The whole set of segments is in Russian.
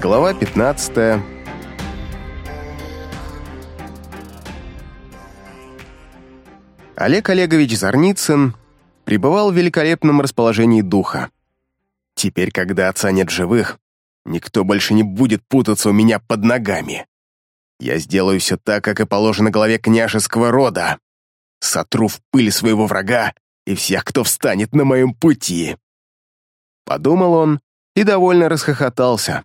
Глава 15. Олег Олегович Зарницын пребывал в великолепном расположении духа. Теперь, когда отца нет живых, никто больше не будет путаться у меня под ногами. Я сделаю все так, как и положено главе княжеского рода. Сотру в пыль своего врага и всех, кто встанет на моем пути. Подумал он и довольно расхохотался.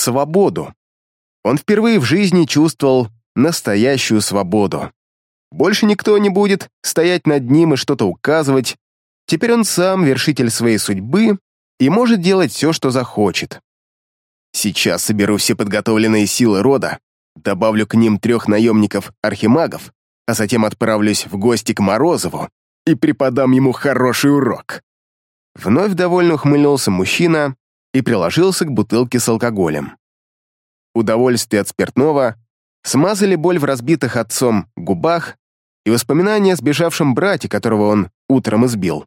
Свободу. Он впервые в жизни чувствовал настоящую свободу. Больше никто не будет стоять над ним и что-то указывать. Теперь он сам вершитель своей судьбы и может делать все, что захочет. Сейчас соберу все подготовленные силы рода, добавлю к ним трех наемников-архимагов, а затем отправлюсь в гости к Морозову и преподам ему хороший урок. Вновь довольно ухмыльнулся мужчина и приложился к бутылке с алкоголем. Удовольствие от спиртного смазали боль в разбитых отцом губах и воспоминания о сбежавшем брате, которого он утром избил.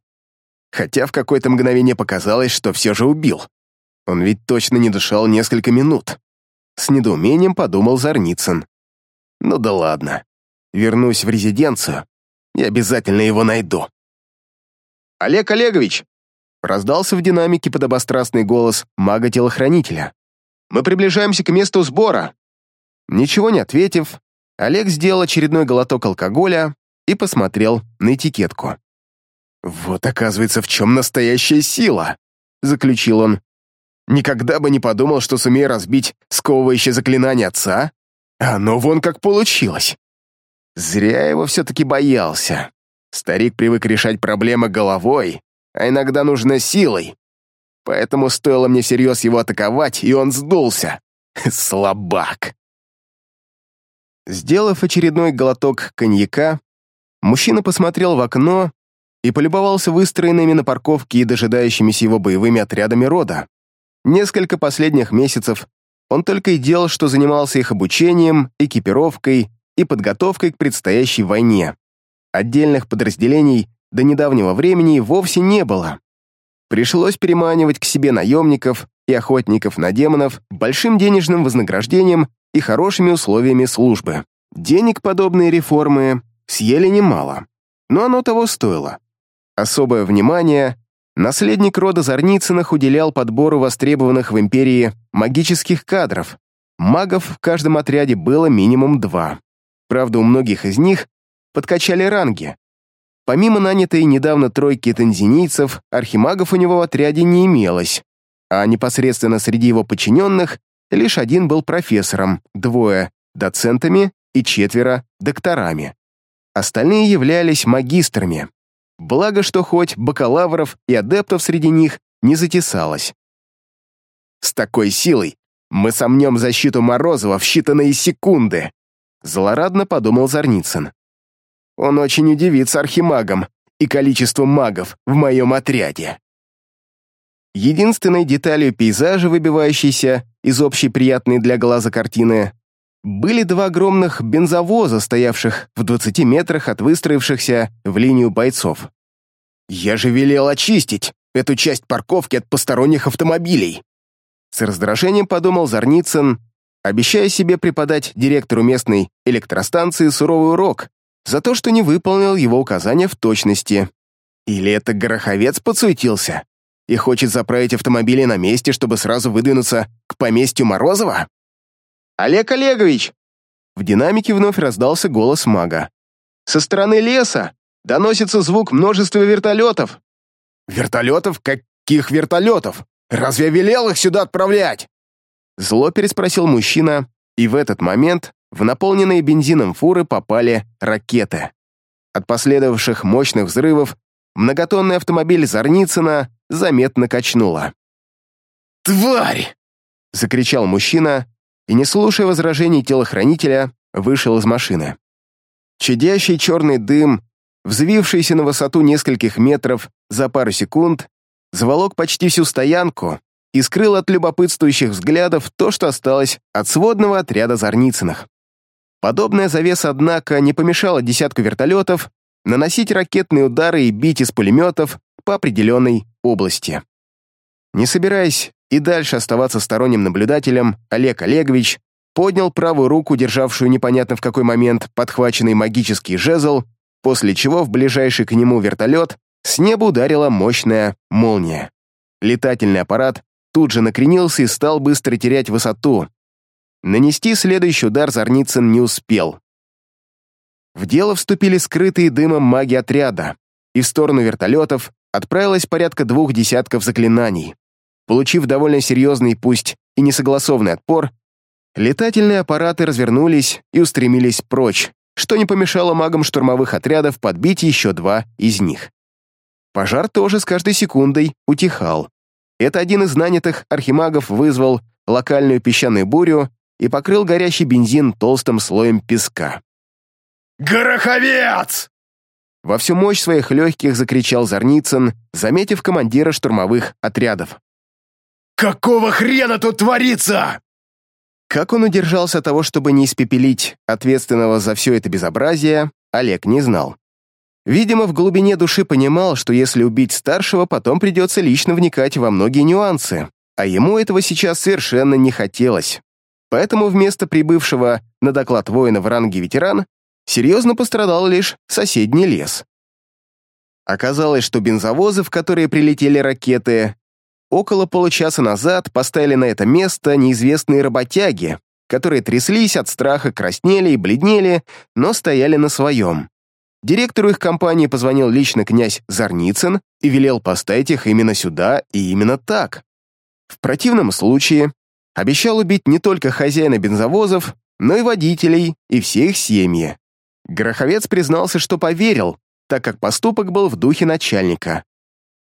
Хотя в какое-то мгновение показалось, что все же убил. Он ведь точно не дышал несколько минут. С недоумением подумал Зарницын. Ну да ладно. Вернусь в резиденцию и обязательно его найду. «Олег Олегович!» Раздался в динамике подобострастный голос мага-телохранителя. «Мы приближаемся к месту сбора!» Ничего не ответив, Олег сделал очередной глоток алкоголя и посмотрел на этикетку. «Вот, оказывается, в чем настоящая сила!» — заключил он. «Никогда бы не подумал, что сумею разбить сковывающее заклинание отца, а оно вон как получилось!» Зря его все-таки боялся. Старик привык решать проблемы головой, а иногда нужно силой. Поэтому стоило мне всерьез его атаковать, и он сдулся. Слабак. Сделав очередной глоток коньяка, мужчина посмотрел в окно и полюбовался выстроенными на парковке и дожидающимися его боевыми отрядами рода. Несколько последних месяцев он только и делал, что занимался их обучением, экипировкой и подготовкой к предстоящей войне. Отдельных подразделений до недавнего времени вовсе не было. Пришлось переманивать к себе наемников и охотников на демонов большим денежным вознаграждением и хорошими условиями службы. Денег подобные реформы съели немало, но оно того стоило. Особое внимание наследник рода Зарницыных уделял подбору востребованных в империи магических кадров. Магов в каждом отряде было минимум два. Правда, у многих из них подкачали ранги. Помимо нанятой недавно тройки тензинийцев, архимагов у него в отряде не имелось, а непосредственно среди его подчиненных лишь один был профессором, двое — доцентами и четверо — докторами. Остальные являлись магистрами. Благо, что хоть бакалавров и адептов среди них не затесалось. С такой силой мы сомнем защиту Морозова в считанные секунды, злорадно подумал Зарницын. Он очень удивится архимагом и количеством магов в моем отряде. Единственной деталью пейзажа, выбивающейся из общей приятной для глаза картины, были два огромных бензовоза, стоявших в 20 метрах от выстроившихся в линию бойцов. «Я же велел очистить эту часть парковки от посторонних автомобилей!» С раздражением подумал Зарницын, обещая себе преподать директору местной электростанции суровый урок за то, что не выполнил его указания в точности. Или это Гороховец подсуетился? и хочет заправить автомобили на месте, чтобы сразу выдвинуться к поместью Морозова? «Олег Олегович!» В динамике вновь раздался голос мага. «Со стороны леса доносится звук множества вертолетов». «Вертолетов? Каких вертолетов? Разве я велел их сюда отправлять?» Зло переспросил мужчина, и в этот момент в наполненные бензином фуры попали ракеты. От последовавших мощных взрывов многотонный автомобиль Зарницына заметно качнуло. «Тварь!» — закричал мужчина и, не слушая возражений телохранителя, вышел из машины. Чадящий черный дым, взвившийся на высоту нескольких метров за пару секунд, заволок почти всю стоянку и скрыл от любопытствующих взглядов то, что осталось от сводного отряда Зарницыных. Подобная завеса, однако, не помешала десятку вертолетов наносить ракетные удары и бить из пулеметов по определенной области. Не собираясь и дальше оставаться сторонним наблюдателем, Олег Олегович поднял правую руку, державшую непонятно в какой момент подхваченный магический жезл, после чего в ближайший к нему вертолет с неба ударила мощная молния. Летательный аппарат тут же накренился и стал быстро терять высоту. Нанести следующий удар Зарницын не успел. В дело вступили скрытые дымом маги отряда, и в сторону вертолетов отправилось порядка двух десятков заклинаний. Получив довольно серьезный, пусть и несогласованный отпор, летательные аппараты развернулись и устремились прочь, что не помешало магам штурмовых отрядов подбить еще два из них. Пожар тоже с каждой секундой утихал. Это один из нанятых архимагов вызвал локальную песчаную бурю и покрыл горящий бензин толстым слоем песка. «Гороховец!» Во всю мощь своих легких закричал Зарницын, заметив командира штурмовых отрядов. «Какого хрена тут творится?» Как он удержался от того, чтобы не испепелить ответственного за все это безобразие, Олег не знал. Видимо, в глубине души понимал, что если убить старшего, потом придется лично вникать во многие нюансы, а ему этого сейчас совершенно не хотелось. Поэтому вместо прибывшего на доклад воина в ранге ветеран серьезно пострадал лишь соседний лес. Оказалось, что бензовозы, в которые прилетели ракеты, около получаса назад поставили на это место неизвестные работяги, которые тряслись от страха, краснели и бледнели, но стояли на своем. Директору их компании позвонил лично князь Зарницын и велел поставить их именно сюда и именно так. В противном случае обещал убить не только хозяина бензовозов, но и водителей и все их семьи. Гороховец признался, что поверил, так как поступок был в духе начальника.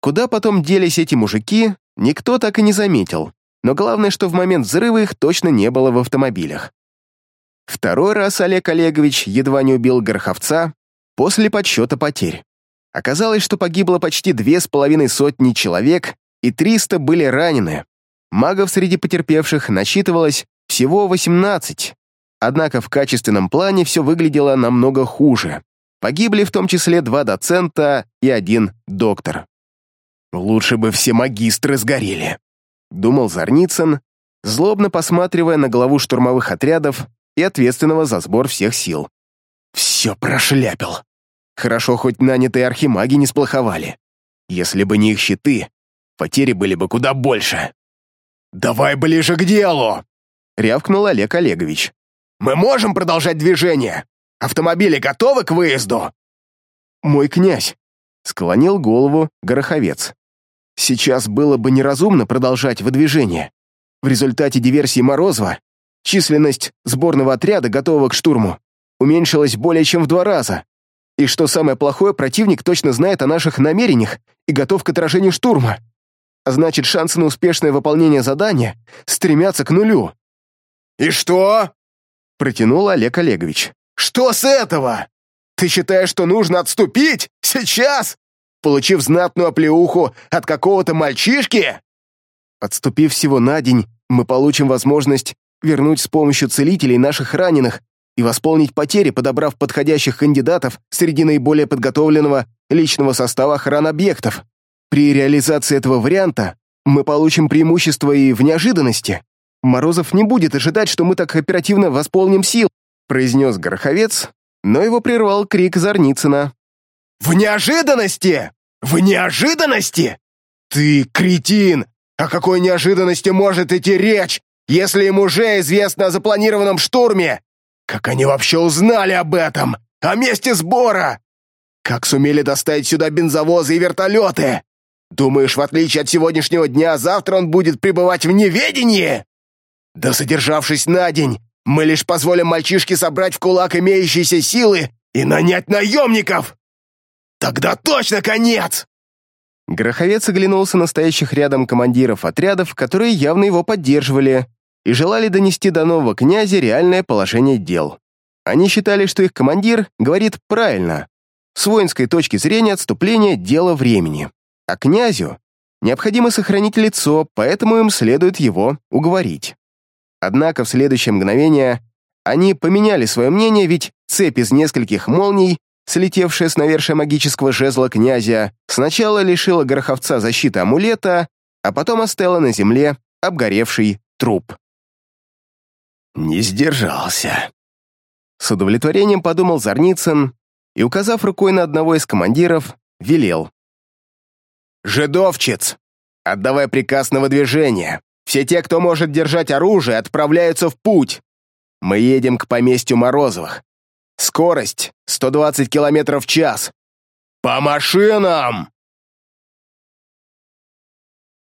Куда потом делись эти мужики, никто так и не заметил, но главное, что в момент взрыва их точно не было в автомобилях. Второй раз Олег Олегович едва не убил Гороховца после подсчета потерь. Оказалось, что погибло почти две с половиной сотни человек, и 300 были ранены. Магов среди потерпевших насчитывалось всего 18, Однако в качественном плане все выглядело намного хуже. Погибли в том числе два доцента и один доктор. «Лучше бы все магистры сгорели», — думал Зарницын, злобно посматривая на главу штурмовых отрядов и ответственного за сбор всех сил. «Все прошляпил. Хорошо, хоть нанятые архимаги не сплоховали. Если бы не их щиты, потери были бы куда больше». «Давай ближе к делу!» — рявкнул Олег Олегович. Мы можем продолжать движение? Автомобили готовы к выезду?» «Мой князь», — склонил голову Гороховец. «Сейчас было бы неразумно продолжать выдвижение. В результате диверсии Морозова численность сборного отряда, готового к штурму, уменьшилась более чем в два раза. И что самое плохое, противник точно знает о наших намерениях и готов к отражению штурма. А значит, шансы на успешное выполнение задания стремятся к нулю». «И что?» Протянул Олег Олегович. «Что с этого? Ты считаешь, что нужно отступить? Сейчас? Получив знатную оплеуху от какого-то мальчишки?» Отступив всего на день, мы получим возможность вернуть с помощью целителей наших раненых и восполнить потери, подобрав подходящих кандидатов среди наиболее подготовленного личного состава охраны объектов. При реализации этого варианта мы получим преимущество и в неожиданности. Морозов не будет ожидать, что мы так оперативно восполним сил», произнес Гороховец, но его прервал крик Зарницына. «В неожиданности! В неожиданности! Ты кретин! О какой неожиданности может идти речь, если им уже известно о запланированном штурме? Как они вообще узнали об этом? О месте сбора? Как сумели доставить сюда бензовозы и вертолеты? Думаешь, в отличие от сегодняшнего дня, завтра он будет пребывать в неведении?» Да задержавшись на день, мы лишь позволим мальчишке собрать в кулак имеющиеся силы и нанять наемников! Тогда точно конец!» Гроховец оглянулся на стоящих рядом командиров отрядов, которые явно его поддерживали и желали донести до нового князя реальное положение дел. Они считали, что их командир говорит правильно. С воинской точки зрения отступление – дело времени. А князю необходимо сохранить лицо, поэтому им следует его уговорить. Однако в следующее мгновение они поменяли свое мнение, ведь цепь из нескольких молний, слетевшая с навершия магического жезла князя, сначала лишила Гороховца защиты амулета, а потом оставила на земле обгоревший труп. Не сдержался. С удовлетворением подумал Зарницын и, указав рукой на одного из командиров, велел. «Жидовчиц! Отдавай приказ на выдвижение. Все те, кто может держать оружие, отправляются в путь. Мы едем к поместью Морозовых. Скорость 120 километров в час. По машинам!»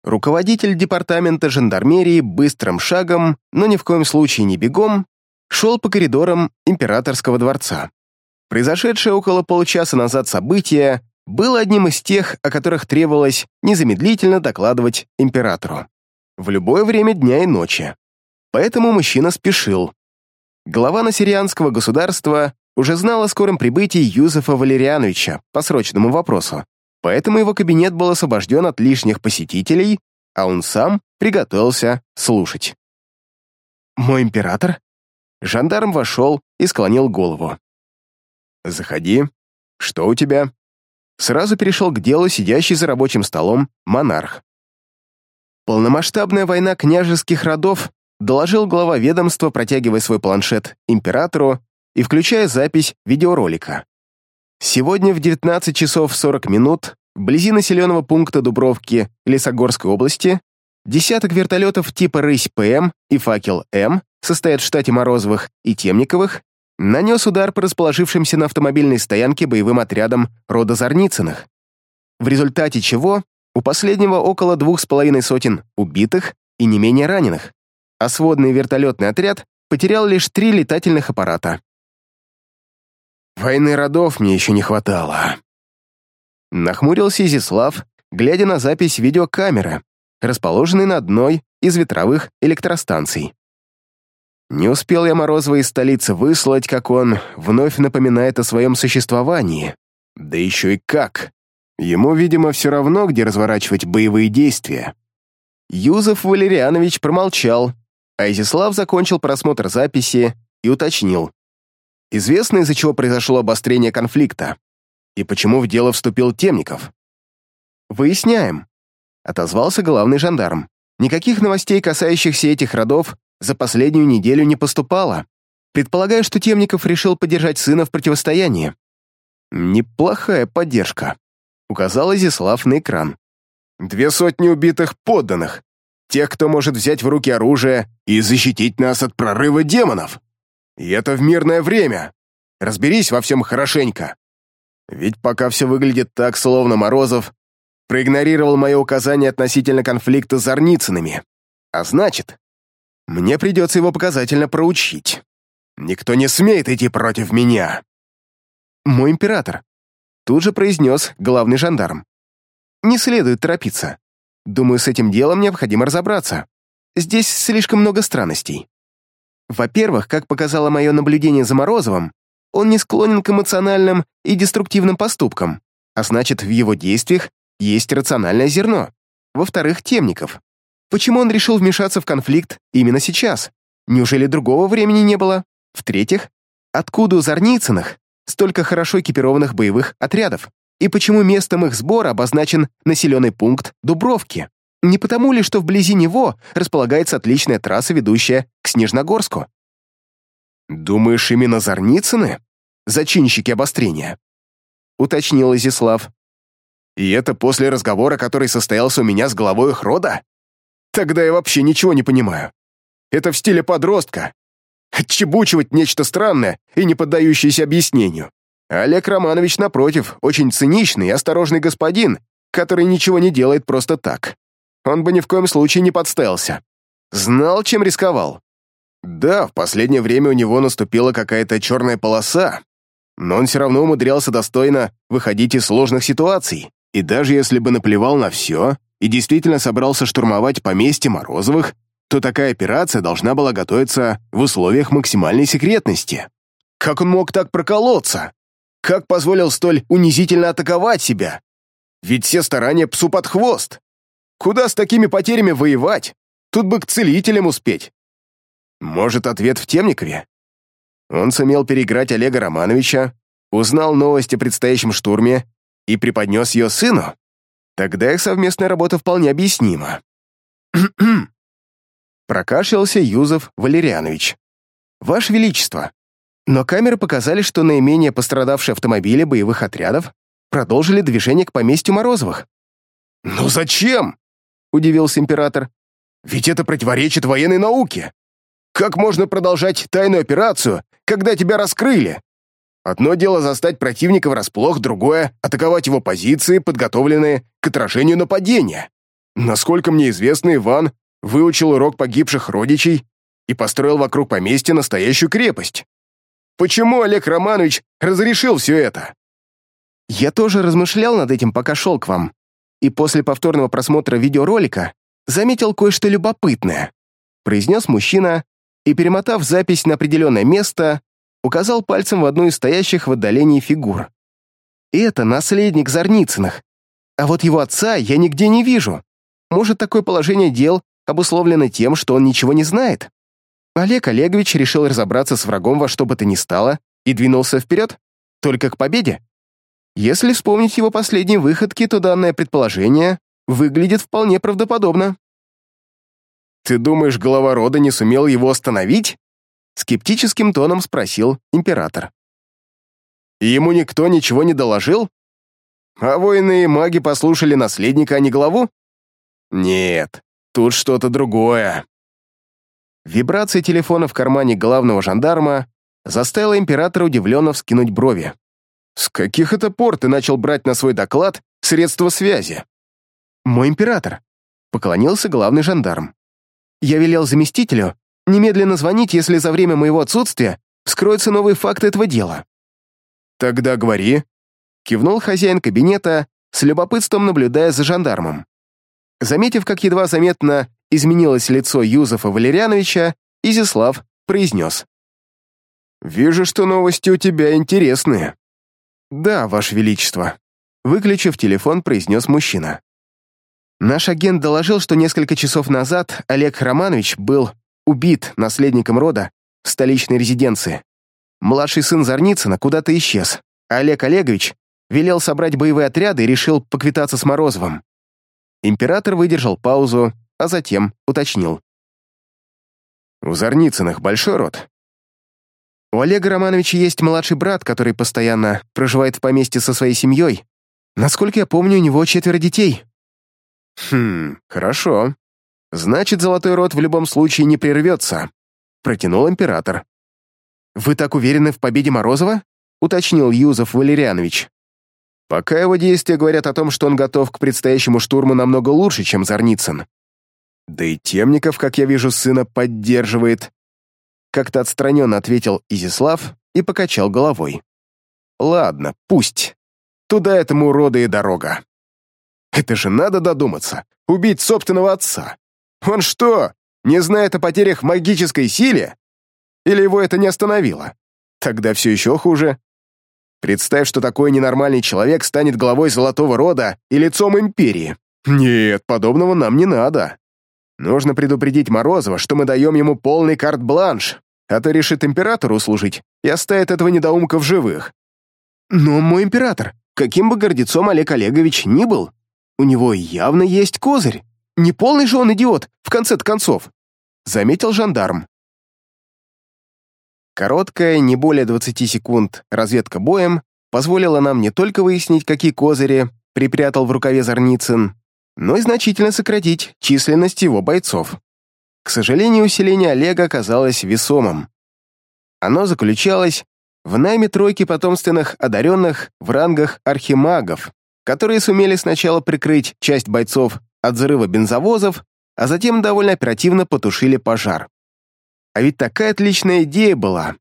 Руководитель департамента жандармерии быстрым шагом, но ни в коем случае не бегом, шел по коридорам императорского дворца. Произошедшее около получаса назад событие было одним из тех, о которых требовалось незамедлительно докладывать императору. В любое время дня и ночи. Поэтому мужчина спешил. Глава насирианского государства уже знал о скором прибытии Юзефа Валериановича по срочному вопросу, поэтому его кабинет был освобожден от лишних посетителей, а он сам приготовился слушать. «Мой император?» Жандарм вошел и склонил голову. «Заходи. Что у тебя?» Сразу перешел к делу сидящий за рабочим столом монарх. Полномасштабная война княжеских родов доложил глава ведомства, протягивая свой планшет императору и включая запись видеоролика. Сегодня в 19 часов 40 минут вблизи населенного пункта Дубровки Лесогорской области десяток вертолетов типа «Рысь-ПМ» и «Факел-М» состоят в штате Морозовых и Темниковых, нанес удар по расположившимся на автомобильной стоянке боевым отрядам рода Зарницыных, в результате чего у последнего около двух с половиной сотен убитых и не менее раненых, а сводный вертолетный отряд потерял лишь три летательных аппарата. Войны родов мне еще не хватало. Нахмурился Изислав, глядя на запись видеокамеры, расположенной на одной из ветровых электростанций. Не успел я Морозова из столицы выслать, как он вновь напоминает о своем существовании. Да еще и как. Ему, видимо, все равно, где разворачивать боевые действия. Юзеф Валерианович промолчал, а Изислав закончил просмотр записи и уточнил. Известно, из-за чего произошло обострение конфликта и почему в дело вступил Темников. «Выясняем», — отозвался главный жандарм. «Никаких новостей, касающихся этих родов, за последнюю неделю не поступало. Предполагаю, что Темников решил поддержать сына в противостоянии». «Неплохая поддержка», — указал Изяслав на экран. «Две сотни убитых подданных, тех, кто может взять в руки оружие и защитить нас от прорыва демонов. И это в мирное время. Разберись во всем хорошенько. Ведь пока все выглядит так, словно Морозов проигнорировал мое указание относительно конфликта с Арницынами. А значит, мне придется его показательно проучить. Никто не смеет идти против меня. Мой император. Тут же произнес главный жандарм. Не следует торопиться. Думаю, с этим делом необходимо разобраться. Здесь слишком много странностей. Во-первых, как показало мое наблюдение за Морозовым, он не склонен к эмоциональным и деструктивным поступкам, а значит, в его действиях есть рациональное зерно. Во-вторых, Темников. Почему он решил вмешаться в конфликт именно сейчас? Неужели другого времени не было? В-третьих, откуда у Зарницыных столько хорошо экипированных боевых отрядов? И почему местом их сбора обозначен населенный пункт Дубровки? Не потому ли, что вблизи него располагается отличная трасса, ведущая к Снежногорску? «Думаешь, именно Зарницыны? Зачинщики обострения?» — уточнил Изислав. «И это после разговора, который состоялся у меня с главой их рода? Тогда я вообще ничего не понимаю. Это в стиле подростка. Отчебучивать нечто странное и не поддающееся объяснению. Олег Романович, напротив, очень циничный и осторожный господин, который ничего не делает просто так он бы ни в коем случае не подставился. Знал, чем рисковал. Да, в последнее время у него наступила какая-то черная полоса, но он все равно умудрялся достойно выходить из сложных ситуаций, и даже если бы наплевал на все и действительно собрался штурмовать поместье Морозовых, то такая операция должна была готовиться в условиях максимальной секретности. Как он мог так проколоться? Как позволил столь унизительно атаковать себя? Ведь все старания псу под хвост. Куда с такими потерями воевать? Тут бы к целителям успеть. Может, ответ в Темникове? Он сумел переиграть Олега Романовича, узнал новость о предстоящем штурме и преподнес ее сыну? Тогда их совместная работа вполне объяснима. Прокашлялся Юзов Валерианович. «Ваше Величество, но камеры показали, что наименее пострадавшие автомобили боевых отрядов продолжили движение к поместью Морозовых». «Ну зачем?» — удивился император. «Ведь это противоречит военной науке. Как можно продолжать тайную операцию, когда тебя раскрыли? Одно дело застать противника врасплох, другое — атаковать его позиции, подготовленные к отражению нападения. Насколько мне известно, Иван выучил урок погибших родичей и построил вокруг поместья настоящую крепость. Почему Олег Романович разрешил все это? Я тоже размышлял над этим, пока шел к вам, и после повторного просмотра видеоролика заметил кое-что любопытное, произнес мужчина и, перемотав запись на определенное место, указал пальцем в одну из стоящих в отдалении фигур. «Это наследник Зарницыных, а вот его отца я нигде не вижу. Может, такое положение дел обусловлено тем, что он ничего не знает? Олег Олегович решил разобраться с врагом во что бы то ни стало и двинулся вперед? Только к победе? Если вспомнить его последние выходки, то данное предположение выглядит вполне правдоподобно. «Ты думаешь, глава рода не сумел его остановить?» Скептическим тоном спросил император. «И ему никто ничего не доложил? А воины и маги послушали наследника, а не главу? Нет, тут что-то другое. Вибрация телефона в кармане главного жандарма заставила императора удивленно вскинуть брови. «С каких это пор ты начал брать на свой доклад средства связи?» «Мой император», — поклонился главный жандарм. «Я велел заместителю немедленно звонить, если за время моего отсутствия вскроются новые факты этого дела». «Тогда говори», — кивнул хозяин кабинета, с любопытством наблюдая за жандармом. Заметив, как едва заметно изменилось лицо Юзефа Валерьяновича, Изяслав произнес. «Вижу, что новости у тебя интересные». «Да, Ваше Величество», — выключив телефон, произнес мужчина. Наш агент доложил, что несколько часов назад Олег Романович был убит наследником рода в столичной резиденции. Младший сын Зарницына куда-то исчез, Олег Олегович велел собрать боевые отряды и решил поквитаться с Морозовым. Император выдержал паузу, а затем уточнил. «У Зарницыных большой род?» «У Олега Романовича есть младший брат, который постоянно проживает в поместье со своей семьей. Насколько я помню, у него четверо детей». «Хм, хорошо. Значит, золотой род в любом случае не прервется», — протянул император. «Вы так уверены в победе Морозова?» — уточнил Юзов Валерьянович. Пока его действия говорят о том, что он готов к предстоящему штурму намного лучше, чем Зарницын. Да и Темников, как я вижу, сына поддерживает. Как-то отстраненно ответил Изислав и покачал головой. Ладно, пусть. Туда этому урода и дорога. Это же надо додуматься. Убить собственного отца. Он что, не знает о потерях магической силе? Или его это не остановило? Тогда все еще хуже. Представь, что такой ненормальный человек станет главой Золотого Рода и лицом Империи. Нет, подобного нам не надо. Нужно предупредить Морозова, что мы даем ему полный карт-бланш, а то решит императору служить и оставит этого недоумка в живых. Но мой император, каким бы гордецом Олег Олегович ни был, у него явно есть козырь. Не полный же он идиот, в конце-то концов, заметил жандарм. Короткая, не более 20 секунд, разведка боем позволила нам не только выяснить, какие козыри припрятал в рукаве Зарницын, но и значительно сократить численность его бойцов. К сожалению, усиление Олега оказалось весомым. Оно заключалось в найме тройки потомственных одаренных в рангах архимагов, которые сумели сначала прикрыть часть бойцов от взрыва бензовозов, а затем довольно оперативно потушили пожар. А ведь такая отличная идея была.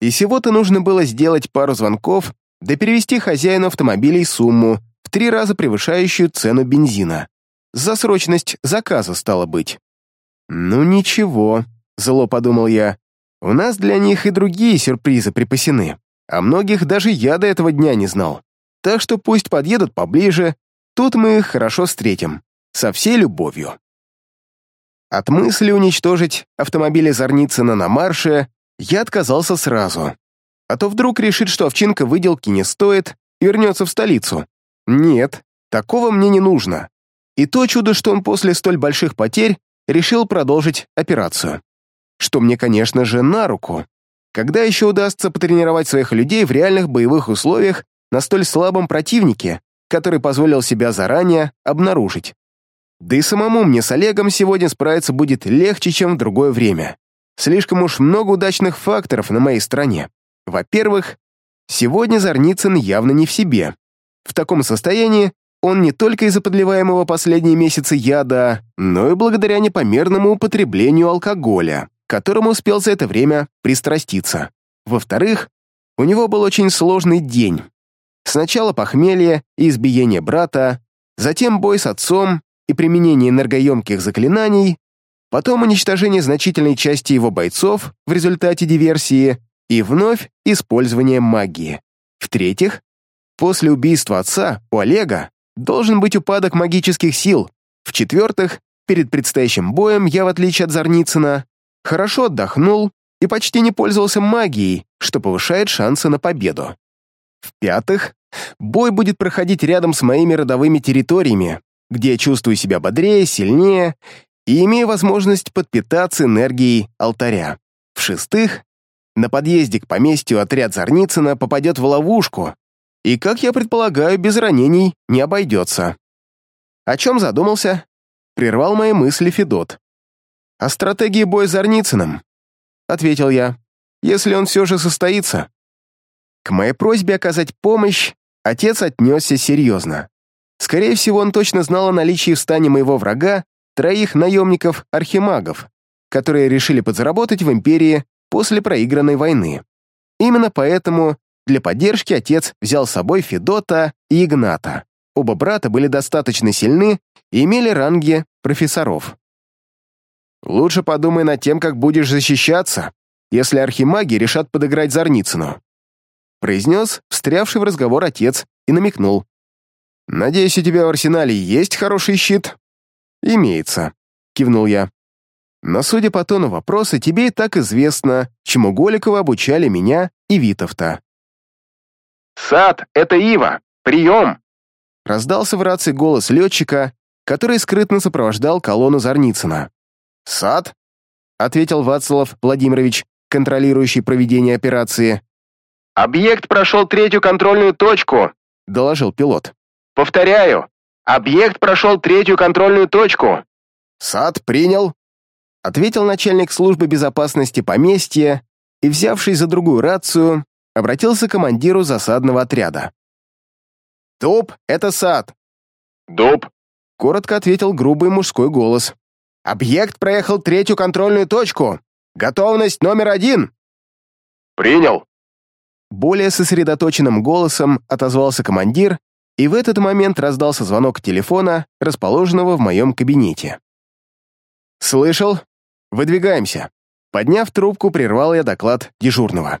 И всего-то нужно было сделать пару звонков, да перевести хозяину автомобилей сумму, в три раза превышающую цену бензина. За срочность заказа стало быть. «Ну ничего», — зло подумал я, — «у нас для них и другие сюрпризы припасены, а многих даже я до этого дня не знал. Так что пусть подъедут поближе, тут мы их хорошо встретим, со всей любовью». От мысли уничтожить автомобили Зарницына на марше я отказался сразу. А то вдруг решит, что овчинка выделки не стоит и вернется в столицу. Нет, такого мне не нужно. И то чудо, что он после столь больших потерь решил продолжить операцию. Что мне, конечно же, на руку. Когда еще удастся потренировать своих людей в реальных боевых условиях на столь слабом противнике, который позволил себя заранее обнаружить? Да и самому мне с Олегом сегодня справиться будет легче, чем в другое время. Слишком уж много удачных факторов на моей стороне. Во-первых, сегодня Зарницын явно не в себе. В таком состоянии он не только из-за подливаемого последние месяцы яда, но и благодаря непомерному употреблению алкоголя, которому успел за это время пристраститься. Во-вторых, у него был очень сложный день. Сначала похмелье и избиение брата, затем бой с отцом и применение энергоемких заклинаний, потом уничтожение значительной части его бойцов в результате диверсии и вновь использование магии. В-третьих, после убийства отца у Олега должен быть упадок магических сил. В-четвертых, перед предстоящим боем я, в отличие от Зарницына, хорошо отдохнул и почти не пользовался магией, что повышает шансы на победу. В-пятых, бой будет проходить рядом с моими родовыми территориями, где я чувствую себя бодрее, сильнее и имею возможность подпитаться энергией алтаря. В-шестых, на подъезде к поместью отряд Зарницына попадет в ловушку, и, как я предполагаю, без ранений не обойдется. О чем задумался? Прервал мои мысли Федот. «О стратегии боя с Зарницыным», — ответил я, «если он все же состоится». К моей просьбе оказать помощь отец отнесся серьезно. Скорее всего, он точно знал о наличии в стане моего врага троих наемников-архимагов, которые решили подзаработать в Империи после проигранной войны. Именно поэтому для поддержки отец взял с собой Федота и Игната. Оба брата были достаточно сильны и имели ранги профессоров. «Лучше подумай над тем, как будешь защищаться, если архимаги решат подыграть Зарницыну», произнес встрявший в разговор отец и намекнул. «Надеюсь, у тебя в арсенале есть хороший щит?» «Имеется», — кивнул я. «Но судя по тону вопроса, тебе и так известно, чему Голикова обучали меня и Витовта». «Сад, это Ива! Прием!» Раздался в рации голос летчика, который скрытно сопровождал колонну Зарницына. «Сад?» — ответил Вацлав Владимирович, контролирующий проведение операции. «Объект прошел третью контрольную точку», — доложил пилот. «Повторяю, объект прошел третью контрольную точку». «Сад принял», — ответил начальник службы безопасности поместья и, взявшись за другую рацию, обратился к командиру засадного отряда. «Дуб — это сад». «Дуб», — коротко ответил грубый мужской голос. «Объект проехал третью контрольную точку. Готовность номер один». «Принял». Более сосредоточенным голосом отозвался командир, и в этот момент раздался звонок телефона, расположенного в моем кабинете. «Слышал? Выдвигаемся». Подняв трубку, прервал я доклад дежурного.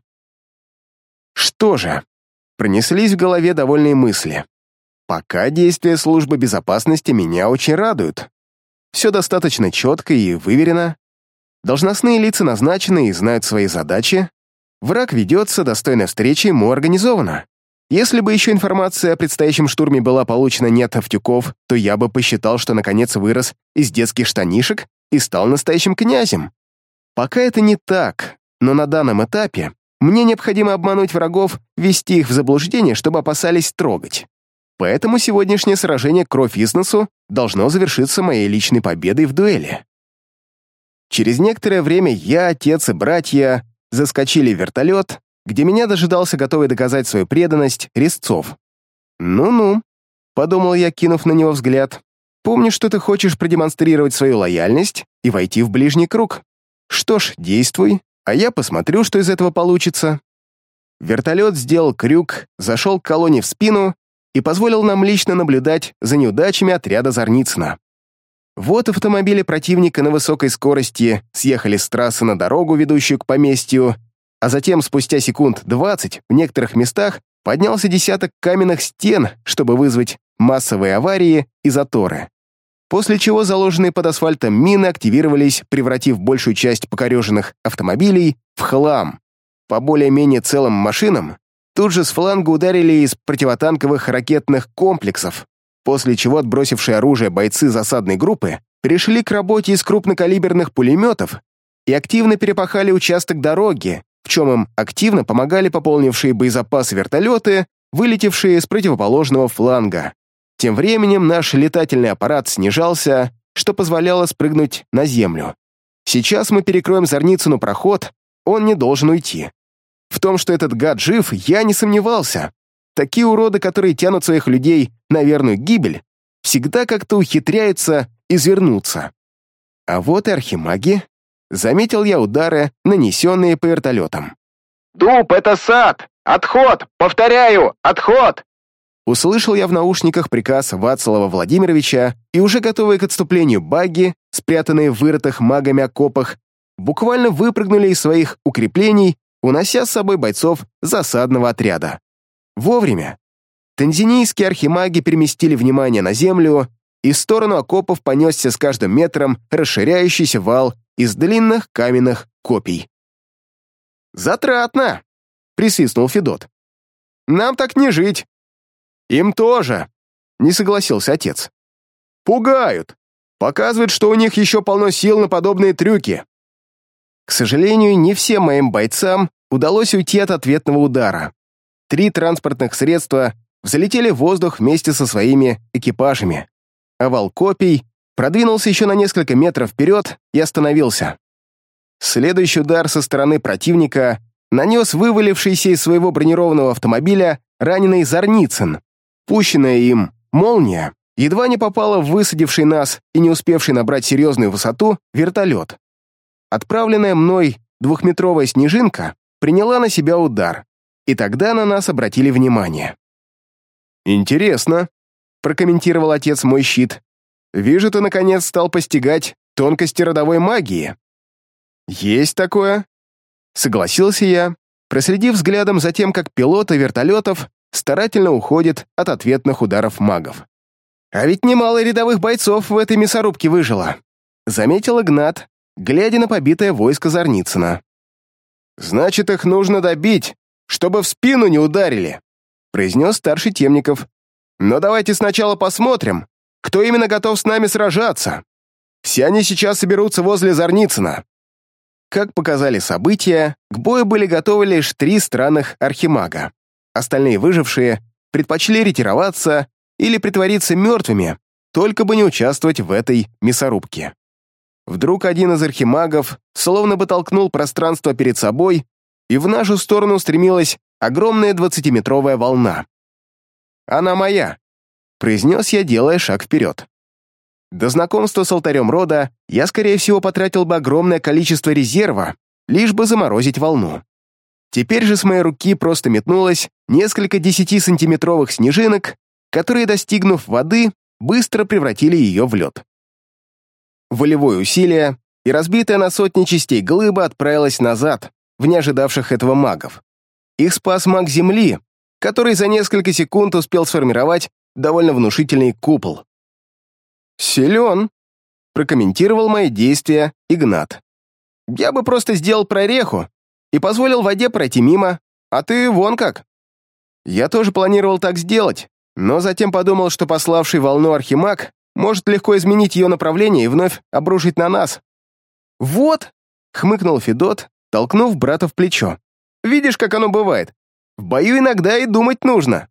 Что же? Пронеслись в голове довольные мысли. Пока действия службы безопасности меня очень радуют. Все достаточно четко и выверено. Должностные лица назначены и знают свои задачи. Враг ведется, достойная встречи ему организована. Если бы еще информация о предстоящем штурме была получена не от Автюков, то я бы посчитал, что наконец вырос из детских штанишек и стал настоящим князем. Пока это не так, но на данном этапе мне необходимо обмануть врагов, ввести их в заблуждение, чтобы опасались трогать. Поэтому сегодняшнее сражение кровь из носу должно завершиться моей личной победой в дуэли. Через некоторое время я, отец и братья заскочили в вертолет, где меня дожидался готовый доказать свою преданность Резцов. «Ну-ну», — подумал я, кинув на него взгляд, «помни, что ты хочешь продемонстрировать свою лояльность и войти в ближний круг. Что ж, действуй, а я посмотрю, что из этого получится. Вертолет сделал крюк, зашел к колонне в спину и позволил нам лично наблюдать за неудачами отряда Зарницына. Вот автомобили противника на высокой скорости съехали с трассы на дорогу, ведущую к поместью, а затем, спустя секунд 20, в некоторых местах поднялся десяток каменных стен, чтобы вызвать массовые аварии и заторы после чего заложенные под асфальтом мины активировались, превратив большую часть покореженных автомобилей в хлам. По более-менее целым машинам тут же с фланга ударили из противотанковых ракетных комплексов, после чего отбросившие оружие бойцы засадной группы перешли к работе из крупнокалиберных пулеметов и активно перепахали участок дороги, в чем им активно помогали пополнившие боезапасы вертолеты, вылетевшие с противоположного фланга. Тем временем наш летательный аппарат снижался, что позволяло спрыгнуть на землю. Сейчас мы перекроем Зорницыну проход, он не должен уйти. В том, что этот гад жив, я не сомневался. Такие уроды, которые тянут своих людей на верную гибель, всегда как-то ухитряются извернуться. А вот и архимаги. Заметил я удары, нанесенные по вертолетам. «Дуб, это сад! Отход! Повторяю, отход!» Услышал я в наушниках приказ Вацлава Владимировича, и уже готовые к отступлению баги, спрятанные в вырытых магами окопах, буквально выпрыгнули из своих укреплений, унося с собой бойцов засадного отряда. Вовремя. Танзинийские архимаги переместили внимание на землю, и в сторону окопов понесся с каждым метром расширяющийся вал из длинных каменных копий. «Затратно!» — присвистнул Федот. «Нам так не жить!» «Им тоже!» — не согласился отец. «Пугают! Показывают, что у них еще полно сил на подобные трюки!» К сожалению, не всем моим бойцам удалось уйти от ответного удара. Три транспортных средства взлетели в воздух вместе со своими экипажами. Овал копий продвинулся еще на несколько метров вперед и остановился. Следующий удар со стороны противника нанес вывалившийся из своего бронированного автомобиля раненый Зарницын. Пущенная им молния едва не попала в высадивший нас и не успевший набрать серьезную высоту вертолет. Отправленная мной двухметровая снежинка приняла на себя удар, и тогда на нас обратили внимание. «Интересно», — прокомментировал отец мой щит. «Вижу, ты, наконец, стал постигать тонкости родовой магии». «Есть такое», — согласился я, проследив взглядом за тем, как пилоты вертолетов старательно уходят от ответных ударов магов. «А ведь немало рядовых бойцов в этой мясорубке выжило», — заметил Игнат, глядя на побитое войско Зарницына. «Значит, их нужно добить, чтобы в спину не ударили», произнес старший Темников. «Но давайте сначала посмотрим, кто именно готов с нами сражаться. Все они сейчас соберутся возле Зарницына». Как показали события, к бою были готовы лишь три странных архимага. Остальные выжившие предпочли ретироваться или притвориться мертвыми, только бы не участвовать в этой мясорубке. Вдруг один из архимагов словно бы толкнул пространство перед собой, и в нашу сторону стремилась огромная двадцатиметровая волна. «Она моя», — произнес я, делая шаг вперед. До знакомства с алтарем рода я, скорее всего, потратил бы огромное количество резерва, лишь бы заморозить волну. Теперь же с моей руки просто метнулось несколько десятисантиметровых снежинок, которые, достигнув воды, быстро превратили ее в лед. Волевое усилие, и разбитая на сотни частей глыба отправилась назад, в неожидавших этого магов. Их спас маг Земли, который за несколько секунд успел сформировать довольно внушительный купол. «Силен», — прокомментировал мои действия Игнат. «Я бы просто сделал прореху и позволил воде пройти мимо, а ты вон как». Я тоже планировал так сделать, но затем подумал, что пославший волну Архимаг может легко изменить ее направление и вновь обрушить на нас. «Вот», — хмыкнул Федот, толкнув брата в плечо. Видишь, как оно бывает. В бою иногда и думать нужно».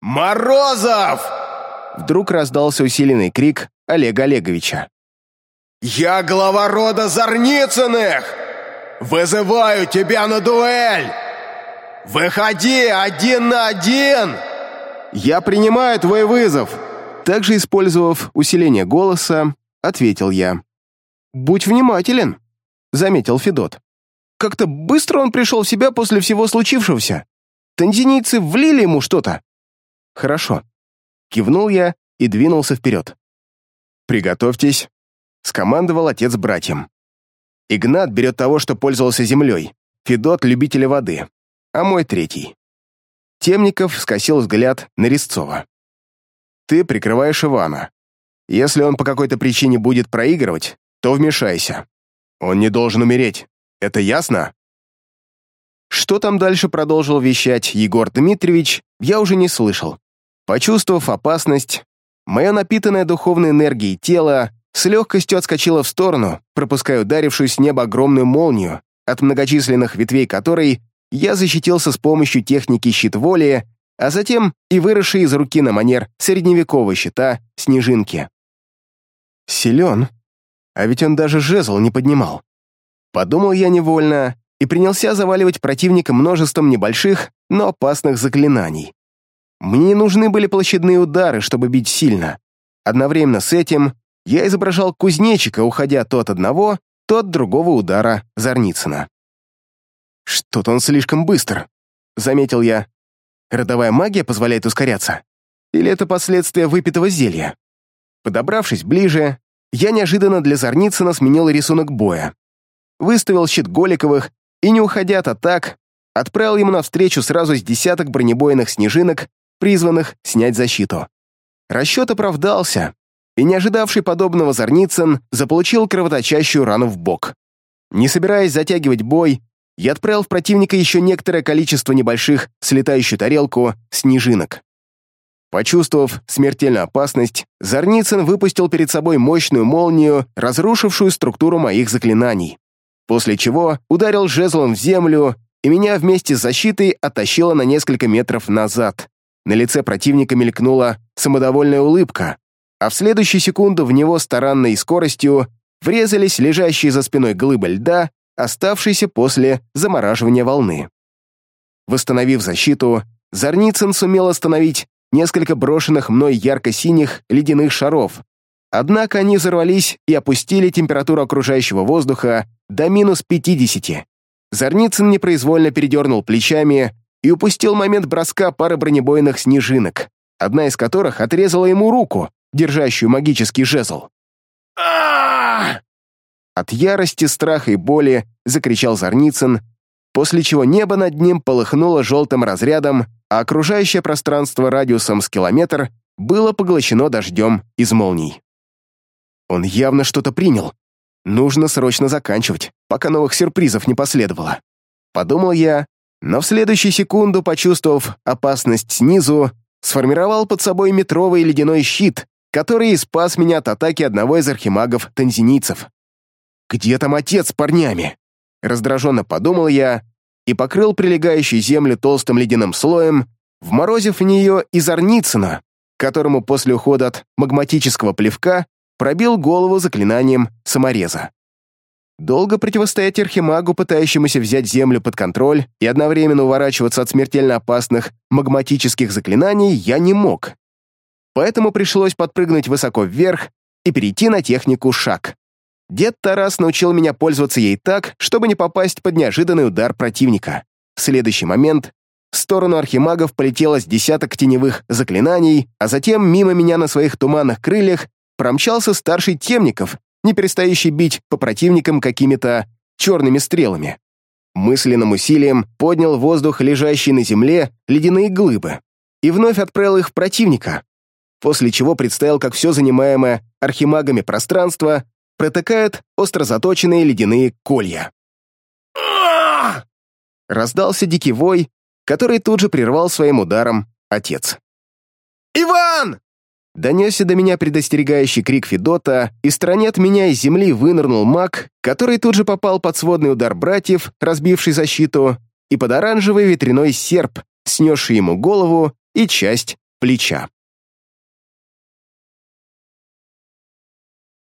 «Морозов!» Вдруг раздался усиленный крик Олега Олеговича. «Я глава рода Зарницыных! Вызываю тебя на дуэль! Выходи один на один!» «Я принимаю твой вызов!» Также, использовав усиление голоса, ответил я. «Будь внимателен», — заметил Федот. Как-то быстро он пришел в себя после всего случившегося. Танзинийцы влили ему что-то. Хорошо. Кивнул я и двинулся вперед. «Приготовьтесь», — скомандовал отец братьям. Игнат берет того, что пользовался землей, Федот — любителя воды, а мой третий. Темников скосил взгляд на Резцова. «Ты прикрываешь Ивана. Если он по какой-то причине будет проигрывать, то вмешайся. Он не должен умереть. Это ясно?» Что там дальше продолжил вещать Егор Дмитриевич, я уже не слышал. Почувствовав опасность, мое напитанное духовной энергией тело с легкостью отскочило в сторону, пропуская ударившую с неба огромную молнию, от многочисленных ветвей которой я защитился с помощью техники щит воли, а затем и выросший из руки на манер средневекового щита снежинки. Силен, а ведь он даже жезл не поднимал. Подумал я невольно и принялся заваливать противника множеством небольших, но опасных заклинаний. Мне не нужны были площадные удары, чтобы бить сильно. Одновременно с этим я изображал кузнечика, уходя то от одного, то от другого удара Зарницына. «Что-то он слишком быстр», — заметил я. «Родовая магия позволяет ускоряться? Или это последствия выпитого зелья?» Подобравшись ближе, я неожиданно для Зарницына сменил рисунок боя. Выставил щит Голиковых и, не уходя от атак, отправил ему навстречу сразу с десяток бронебойных снежинок, призванных снять защиту. Расчет оправдался, и не ожидавший подобного Зарницын заполучил кровоточащую рану в бок. Не собираясь затягивать бой, я отправил в противника еще некоторое количество небольших слетающую тарелку снежинок. Почувствовав смертельную опасность, Зарницын выпустил перед собой мощную молнию, разрушившую структуру моих заклинаний, после чего ударил жезлом в землю, и меня вместе с защитой оттащило на несколько метров назад. На лице противника мелькнула самодовольная улыбка, а в следующую секунду в него с скоростью врезались лежащие за спиной глыбы льда, оставшиеся после замораживания волны. Восстановив защиту, Зарницын сумел остановить несколько брошенных мной ярко-синих ледяных шаров, однако они взорвались и опустили температуру окружающего воздуха до минус 50. Зарницын непроизвольно передернул плечами и упустил момент броска пары бронебойных снежинок, одна из которых отрезала ему руку, держащую магический жезл. а От ярости, страха и боли закричал Зарницын, после чего небо над ним полыхнуло желтым разрядом, а окружающее пространство радиусом с километр было поглощено дождем из молний. Он явно что-то принял. Нужно срочно заканчивать, пока новых сюрпризов не последовало. Подумал я но в следующую секунду, почувствовав опасность снизу, сформировал под собой метровый ледяной щит, который и спас меня от атаки одного из архимагов-танзинийцев. «Где там отец с парнями?» Раздраженно подумал я и покрыл прилегающую землю толстым ледяным слоем, вморозив в нее из Арницына, которому после ухода от магматического плевка пробил голову заклинанием самореза. Долго противостоять архимагу, пытающемуся взять землю под контроль и одновременно уворачиваться от смертельно опасных магматических заклинаний, я не мог. Поэтому пришлось подпрыгнуть высоко вверх и перейти на технику шаг. Дед Тарас научил меня пользоваться ей так, чтобы не попасть под неожиданный удар противника. В следующий момент в сторону архимагов полетело с десяток теневых заклинаний, а затем мимо меня на своих туманных крыльях промчался старший Темников не перестающий бить по противникам какими-то черными стрелами. Мысленным усилием поднял воздух лежащие на земле ледяные глыбы и вновь отправил их в противника, после чего представил, как все занимаемое архимагами пространство протыкают остро заточенные ледяные колья. Раздался дикий вой, который тут же прервал своим ударом отец. «Иван!» Донесся до меня предостерегающий крик Федота, и стороне от меня из земли вынырнул маг, который тут же попал под сводный удар братьев, разбивший защиту, и под оранжевый ветряной серп, снесший ему голову и часть плеча.